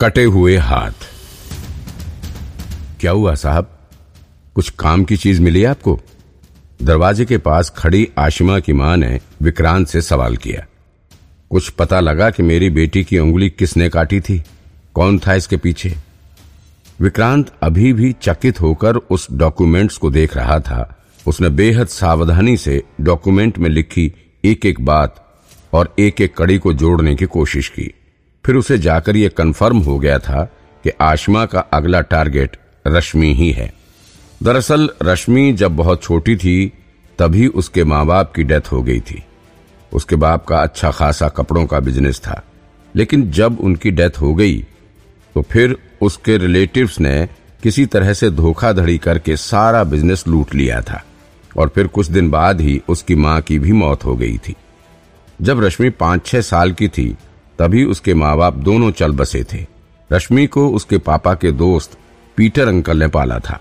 कटे हुए हाथ। क्या हुआ, साहब? कुछ काम की चीज़ मिली आपको? दरवाजे के पास खड़ी आशिमा की माँ ने विक्रांत से सवाल किया। कुछ पता लगा कि मेरी बेटी की उंगली किसने काटी थी? कौन था इसके पीछे? विक्रांत अभी भी चकित होकर उस डॉक्यूमेंट्स को देख रहा था। उसने बेहद सावधानी से डॉक्यूमेंट में लिखी एक एक बात और एक एक कड़ी को जोड़ने की कोशिश की। फिर उसे जाकर यह कन्फर्म हो गया था कि आशमा का अगला टारगेट रश्मि ही है। दरअसल रश्मि जब बहुत छोटी थी, तभी उसके माँ बाप की डेथ हो गई थी। उसके बाप का अच्छा खासा कपड़ों का बिज़नेस था। लेकिन जब उनकी डेथ हो गई तो फिर उसके रिलेटिव्स ने किसी तरह से धोखाधड़ी करके सारा बिज़नेस लूट लिया था और फिर कुछ दिन बाद ही उसकी माँ की भी मौत हो गई थी। जब रश्मि पाँच छह साल की थी तभी उसके माँ बाप दोनों चल बसे थे। रश्मि को उसके पापा के दोस्त पीटर अंकल ने पाला था।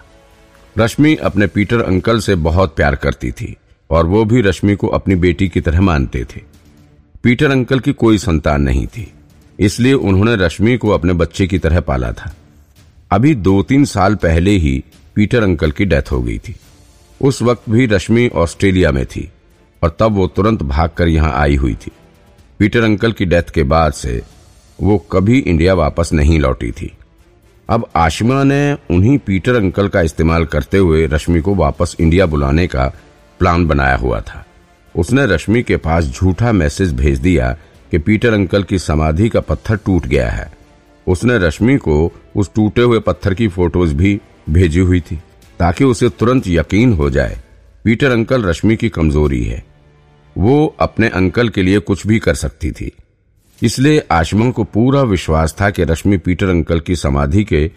रश्मि अपने पीटर अंकल से बहुत प्यार करती थी और वो भी रश्मि को अपनी बेटी की तरह मानते थे। पीटर अंकल की कोई संतान नहीं थी, इसलिए उन्होंने रश्मि को अपने बच्चे की तरह पाला था। अभी दो तीन साल पहले ही पीटर अंकल की डेथ हो गई थी। उस वक्त भी रश्मि ऑस्ट्रेलिया में थी और तब वो तुरंत भागकर यहाँ आई हुई थी। पीटर अंकल की डेथ के बाद से वो कभी इंडिया वापस नहीं लौटी थी। अब आशिमा ने उन्हीं पीटर अंकल का इस्तेमाल करते हुए रश्मि को वापस इंडिया बुलाने का प्लान बनाया हुआ था। उसने रश्मि के पास झूठा मैसेज भेज दिया कि पीटर अंकल की समाधि का पत्थर टूट गया है। उसने रश्मि को उस टूटे हुए पत्थर की फ़ोटोज़ भी भेजी हुई थी, ताकि उसे तुरंत यकीन हो जाए, पीटर अंकल रश्मि की कमज़ोरी है। वो अपने अंकल के लिए कुछ भी कर सकती थी। इसलिए आशमा को पूरा विश्वास था कि रश्मि पीटर अंकल की समाधि के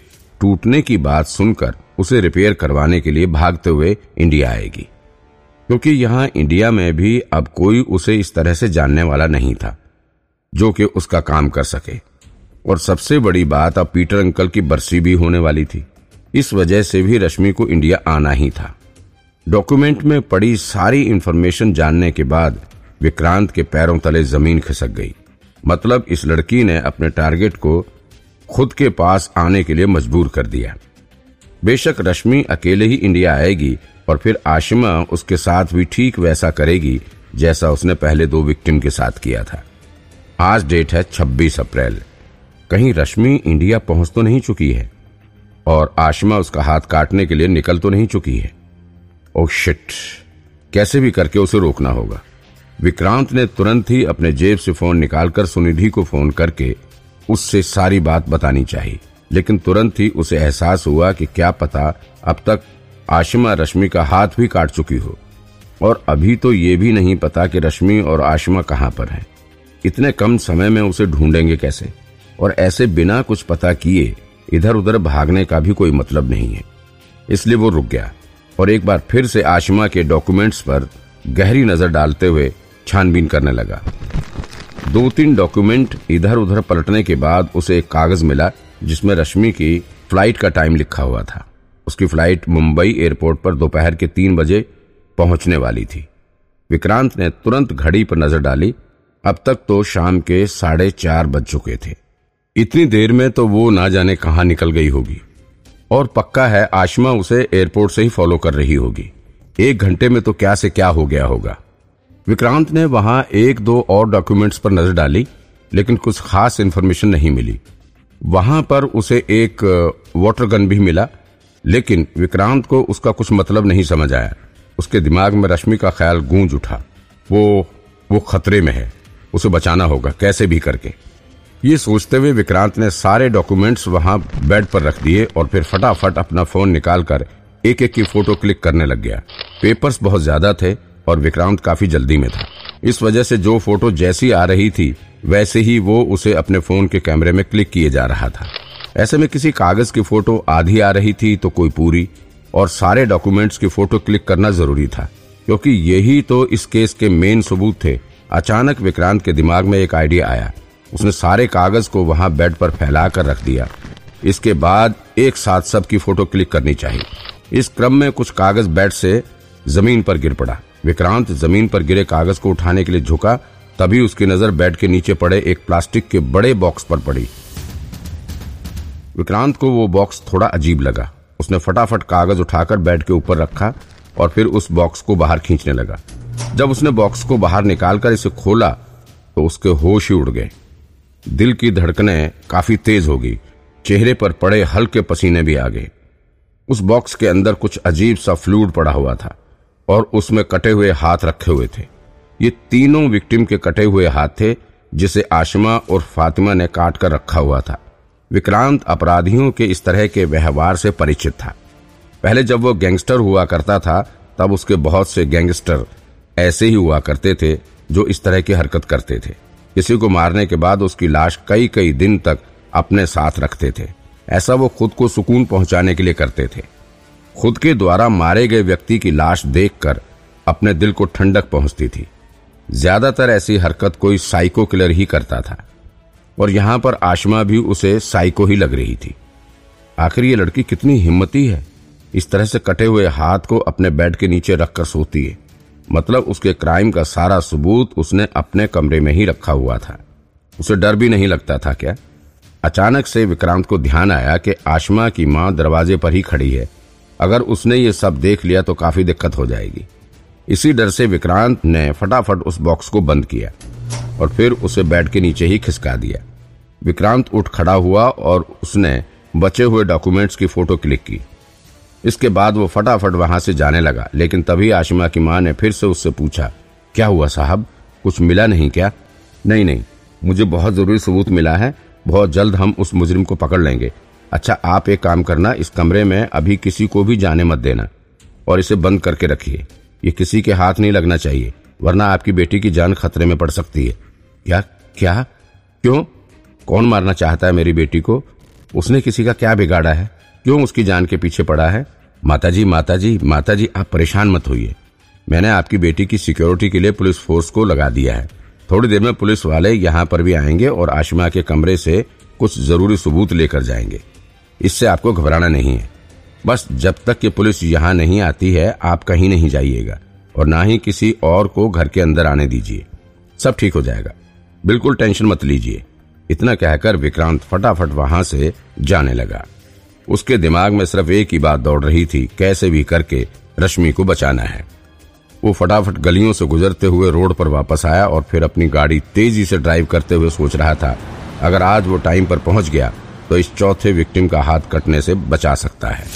टूटने की बात सुनकर उसे रिपेयर करवाने के लिए भागते हुए इंडिया आएगी। क्योंकि यहाँ इंडिया में भी अब कोई उसे इस तरह से जानने वाला नहीं था, जो कि उसका काम कर सके। और सबसे बड़ी बात अब पीटर अंकल की बरसी भी होने वाली थी। इस वजह से भी रश्मि को इंडिया आना ही था। डॉक्यूमेंट में पड़ी सारी इंफॉर्मेशन जानने के बाद विक्रांत के पैरों तले ज़मीन खिसक गई। मतलब इस लड़की ने अपने टारगेट को खुद के पास आने के लिए मजबूर कर दिया। बेशक रश्मि अकेले ही इंडिया आएगी और फिर आशिमा उसके साथ भी ठीक वैसा करेगी जैसा उसने पहले दो विक्टिम के साथ किया था। आज डेट है 26 अप्रैल। कहीं रश्मि इंडिया पहुँच तो नहीं चुकी है और आशिमा उसका हाथ काटने के लिए निकल तो नहीं चुकी है। ओ शिट कैसे भी करके उसे रोकना होगा। विक्रांत ने तुरंत ही अपने जेब से फ़ोन निकालकर सुनिधि को फ़ोन करके उससे सारी बात बतानी चाहिए, लेकिन तुरंत ही उसे एहसास हुआ कि क्या पता अब तक आशिमा रश्मि का हाथ भी काट चुकी हो। और अभी तो ये भी नहीं पता कि रश्मि और आशिमा कहाँ पर है। इतने कम समय में उसे ढूंढेंगे कैसे? और ऐसे बिना कुछ पता किए इधर उधर भागने का भी कोई मतलब नहीं है। इसलिए वो रुक गया। और एक बार फिर से आशिमा के डॉक्यूमेंट्स पर गहरी नज़र डालते हुए छानबीन करने लगा। दो तीन डॉक्यूमेंट इधर उधर पलटने के बाद उसे एक कागज़ मिला, जिसमें रश्मि की फ़्लाइट का टाइम लिखा हुआ था। उसकी फ़्लाइट मुंबई एयरपोर्ट पर दोपहर के तीन बजे पहुँचने वाली थी। विक्रांत ने तुरंत घड़ी पर नज़र डाली। अब तक तो शाम के साढ़े चार बज चुके थे। इतनी देर में तो वो ना जाने कहा निकल गई होगी। और पक्का है आशमा उसे एयरपोर्ट से ही फॉलो कर रही होगी। एक घंटे में तो क्या से क्या हो गया होगा। विक्रांत ने वहाँ एक दो और डॉक्यूमेंट्स पर नज़र डाली, लेकिन कुछ खास इन्फॉर्मेशन नहीं मिली। वहाँ पर उसे एक वाटर गन भी मिला, लेकिन विक्रांत को उसका कुछ मतलब नहीं समझ आया। उसके दिमाग में रश्मि का ख्याल गूंज उठा। वो वो खतरे में है। उसे बचाना होगा, कैसे भी करके। ये सोचते हुए विक्रांत ने सारे डॉक्यूमेंट्स वहाँ बेड पर रख दिए और फिर फटाफट अपना फ़ोन निकालकर एक एक की फ़ोटो क्लिक करने लग गया। पेपर्स बहुत ज़्यादा थे और विक्रांत काफ़ी जल्दी में था। इस वजह से जो फ़ोटो जैसी आ रही थी, वैसे ही वो उसे अपने फ़ोन के कैमरे में क्लिक किए जा रहा था। ऐसे में किसी कागज़ की फ़ोटो आधी आ रही थी तो कोई पूरी और सारे डॉक्यूमेंट्स की फ़ोटो क्लिक करना ज़रूरी था, क्योंकि यही तो इस केस के मेन सबूत थे। अचानक विक्रांत के दिमाग में एक आइडिया आया। उसने सारे कागज़ को वहाँ बेड पर फैला कर रख दिया। इसके बाद एक साथ सबकी फ़ोटो क्लिक करनी चाहिए। इस क्रम में कुछ कागज़ बेड से ज़मीन पर गिर पड़ा। विक्रांत ज़मीन पर गिरे कागज़ को उठाने के लिए झुका, तभी उसकी नज़र बेड के नीचे पड़े एक प्लास्टिक के बड़े बॉक्स पर पड़ी। विक्रांत को वो बॉक्स थोड़ा अजीब लगा। उसने फटाफट कागज़ उठाकर बेड के ऊपर रखा और फिर उस बॉक्स को बाहर खींचने लगा। जब उसने बॉक्स को बाहर निकालकर इसे खोला तो उसके होश ही उड़ गए। दिल की धड़कनें काफ़ी तेज हो गई चेहरे पर पड़े हल्के पसीने भी आ गए। उस बॉक्स के अंदर कुछ अजीब सा फ्लूड पड़ा हुआ था और उसमें कटे हुए हाथ रखे हुए थे। ये तीनों विक्टिम के कटे हुए हाथ थे, जिसे आशमा और फातिमा ने काट कर रखा हुआ था। विक्रांत अपराधियों के इस तरह के व्यवहार से परिचित था। पहले जब वो गैंगस्टर हुआ करता था, तब उसके बहुत से गैंगस्टर ऐसे ही हुआ करते थे, जो इस तरह की हरकत करते थे। किसी को मारने के बाद उसकी लाश कई कई दिन तक अपने साथ रखते थे। ऐसा वो खुद को सुकून पहुँचाने के लिए करते थे। खुद के द्वारा मारे गए व्यक्ति की लाश देखकर अपने दिल को ठंडक पहुँचती थी। ज़्यादातर ऐसी हरकत कोई साइको किलर ही करता था। और यहाँ पर आशमा भी उसे साइको ही लग रही थी। आखिर ये लड़की कितनी हिम्मती है। इस तरह से कटे हुए हाथ को अपने बेड के नीचे रखकर सोती है। मतलब उसके क्राइम का सारा सबूत उसने अपने कमरे में ही रखा हुआ था। उसे डर भी नहीं लगता था क्या? अचानक से विक्रांत को ध्यान आया कि आशमा की माँ दरवाजे पर ही खड़ी है। अगर उसने ये सब देख लिया तो काफ़ी दिक्कत हो जाएगी। इसी डर से विक्रांत ने फटाफट उस बॉक्स को बंद किया और फिर उसे बेड के नीचे ही खिसका दिया। विक्रांत उठ खड़ा हुआ और उसने बचे हुए डॉक्यूमेंट्स की फ़ोटो क्लिक की। इसके बाद वो फटाफट वहाँ से जाने लगा, लेकिन तभी आशिमा की माँ ने फिर से उससे पूछा, क्या हुआ साहब? कुछ मिला नहीं क्या? नहीं नहीं, मुझे बहुत ज़रूरी सबूत मिला है, बहुत जल्द हम उस मुजरिम को पकड़ लेंगे। अच्छा आप एक काम करना, इस कमरे में अभी किसी को भी जाने मत देना, और इसे बंद करके रखिए। ये किसी के हाथ नहीं लगना चाहिए, वरना आपकी बेटी की जान खतरे में पड़ सकती है। क्या क्या? क्यों? कौन मारना चाहता है मेरी बेटी को? उसने किसी का क्या बिगाड़ा है? क्यों उसकी जान के पीछे पड़ा है? माताजी माताजी माताजी, आप परेशान मत होइए। मैंने आपकी बेटी की सिक्योरिटी के लिए पुलिस फोर्स को लगा दिया है। थोड़ी देर में पुलिस वाले यहाँ पर भी आएँगे और आशिमा के कमरे से कुछ ज़रूरी सबूत लेकर जाएँगे। इससे आपको घबराना नहीं है। बस जब तक कि पुलिस यहाँ नहीं आती है, आप कहीं नहीं जाइएगा और ना ही किसी और को घर के अंदर आने दीजिए। सब ठीक हो जाएगा। बिल्कुल टेंशन मत लीजिए। इतना कहकर विक्रांत फटाफट वहाँ से जाने लगा। उसके दिमाग में सिर्फ़ एक ही बात दौड़ रही थी, कैसे भी करके रश्मि को बचाना है। वो फटाफट गलियों से गुजरते हुए रोड पर वापस आया और फिर अपनी गाड़ी तेज़ी से ड्राइव करते हुए सोच रहा था, अगर आज वो टाइम पर पहुँच गया तो इस चौथे विक्टिम का हाथ कटने से बचा सकता है।